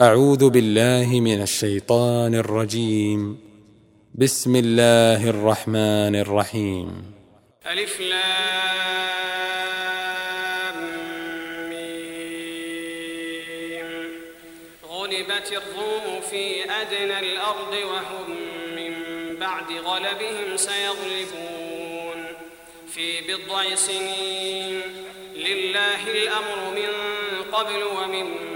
أعوذ بالله من الشيطان الرجيم. بسم الله الرحمن الرحيم. ألف لام ميم. غلبت الروم في أدنى الأرض وهم من بعد غلبهم سيغلبون. في بضع سنين لله الأمر من قبل ومن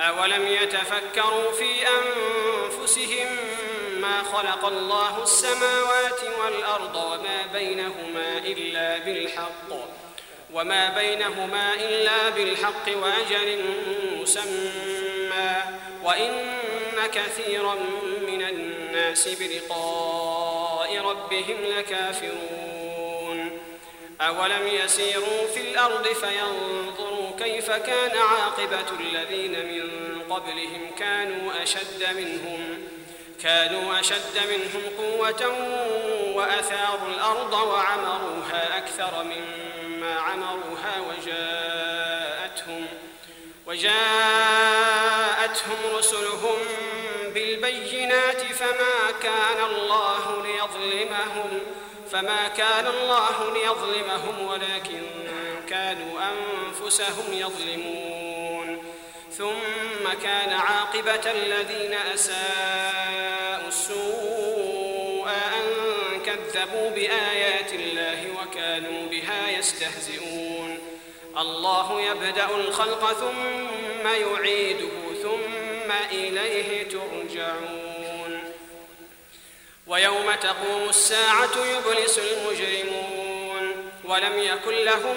أولم يتفكروا في أنفسهم ما خلق الله السماوات والأرض وما بينهما إلا بالحق؟ وما بينهما إلا بالحق وأجل مسمى. وإن كثيرا من الناس بلقاء ربهم لكافرون. أولم يسيروا في الأرض فينظروا كيف كان عاقبة الذين من قبلهم كانوا أشد منهم؟ كانوا أشد منهم قوة وأثاروا الأرض وعمروها أكثر مما عمروها وجاءتهم وجاءتهم رسلهم بالبينات فما كان الله ليظلمهم فما كان الله ليظلمهم ولكن كانوا أنفسهم يظلمون. ثم كان عاقبة الذين أساءوا السوء أن كذبوا بآيات الله وكانوا بها يستهزئون. الله يبدأ الخلق ثم يعيده ثم إليه ترجعون. ويوم تقوم الساعة يبلس المجرمون. ولم يكن لهم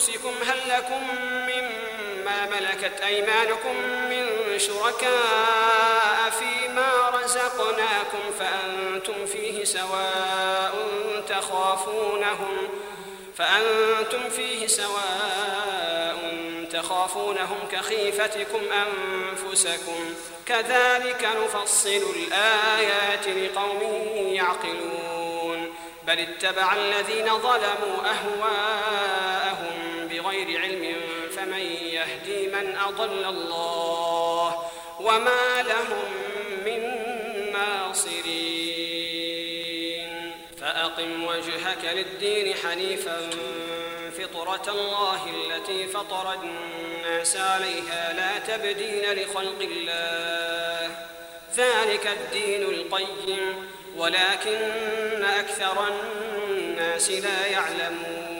أنفسكم هل لكم مما ملكت أيمانكم من شركاء فيما رزقناكم فأنتم فيه سواء تخافونهم فأنتم فيه سواء تخافونهم كخيفتكم أنفسكم كذلك نفصل الآيات لقوم يعقلون بل اتبع الذين ظلموا أهواءهم أضل الله وما لهم من ناصرين. فأقم وجهك للدين حنيفا فطرة الله التي فطر الناس عليها لا تبدين لخلق الله. ذلك الدين القيم ولكن أكثر الناس لا يعلمون.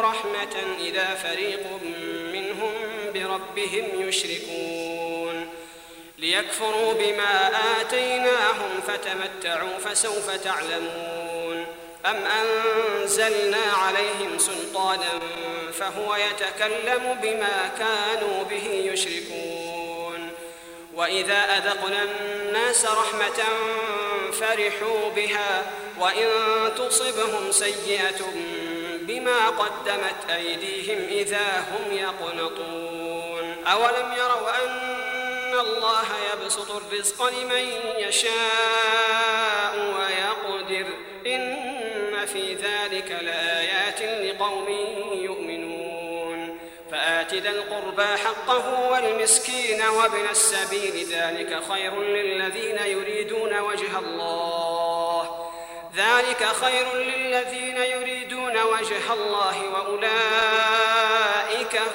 رحمة إذا فريق منهم بربهم يشركون. ليكفروا بما آتيناهم فتمتعوا فسوف تعلمون. أم أنزلنا عليهم سلطانا فهو يتكلم بما كانوا به يشركون. وإذا أذقنا الناس رحمة فرحوا بها وإن تصبهم سيئة بما قدمت أيديهم إذا هم يقنطون. أولم يروا أن الله يبسط الرزق لمن يشاء ويقدر؟ إن في ذلك لآيات لقوم يؤمنون. فآت ذا القربى حقه والمسكين وابن السبيل ذلك خير للذين يريدون وجه الله. ذلك خير للذين يريدون وجه الله وأولئك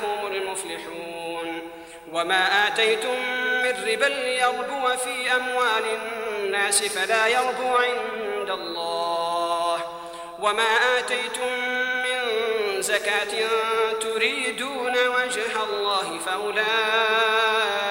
هم المفلحون. وما آتيتم من ربا ليربو في أموال الناس فلا يربو عند الله. وما آتيتم من زكاة تريدون وجه الله فأولئك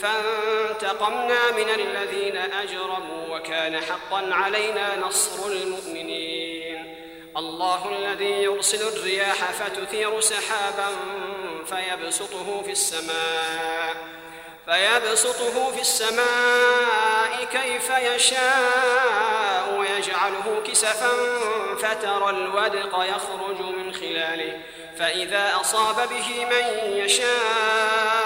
فانتقمنا من الذين أجرموا وكان حقا علينا نصر المؤمنين. الله الذي يرسل الرياح فتثير سحابا فيبسطه في السماء. فيبسطه في السماء كيف يشاء ويجعله كسفا فترى الودق يخرج من خلاله. فإذا أصاب به من يشاء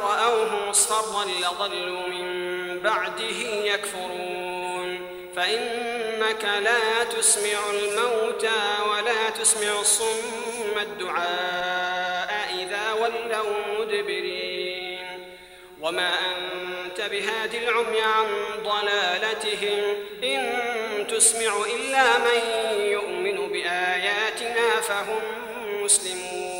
فرأوه مصفرا لظلوا من بعده يكفرون. فإنك لا تسمع الموتى ولا تسمع الصم الدعاء إذا ولوا مدبرين. وما أنت بهاد العمي عن ضلالتهم. إن تسمع إلا من يؤمن بآياتنا فهم مسلمون.